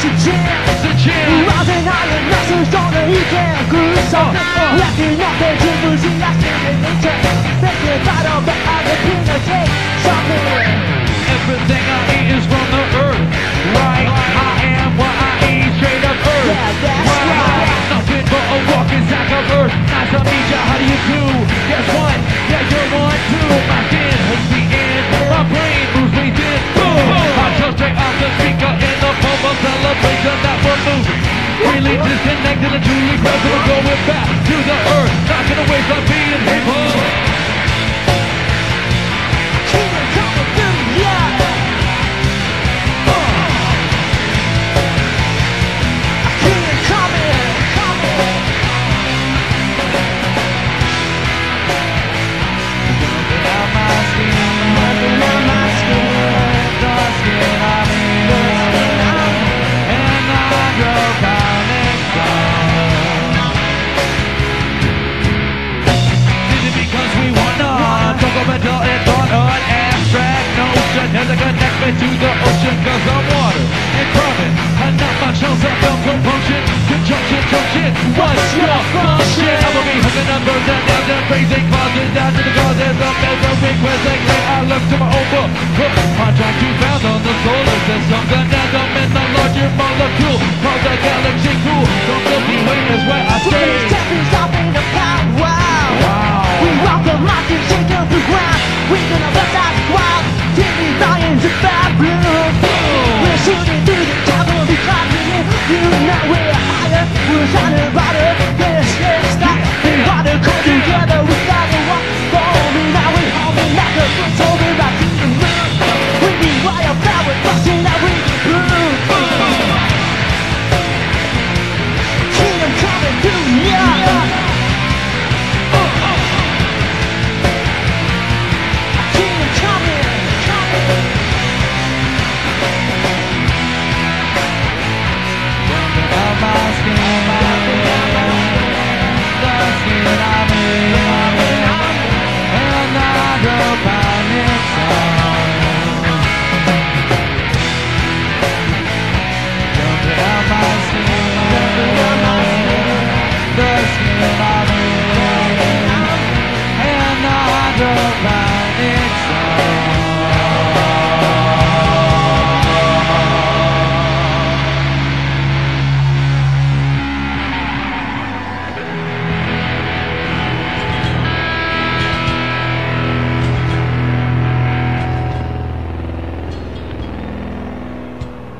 it's a chance, it's a chance なぜならなす人の意見偶像 Left in nothing 自分自らしてみて disconnected and truly present. We're going back to the earth. Gonna waste on being people. King To the ocean cause I'm water and carbon And not much else about compunction Conjunction, junction, what's your function? I will be hooking up birds and down and raising causes Down to the causes of measure requests Like say I look to my own book. Book I'm to found on the solar system. The atom in the larger molecule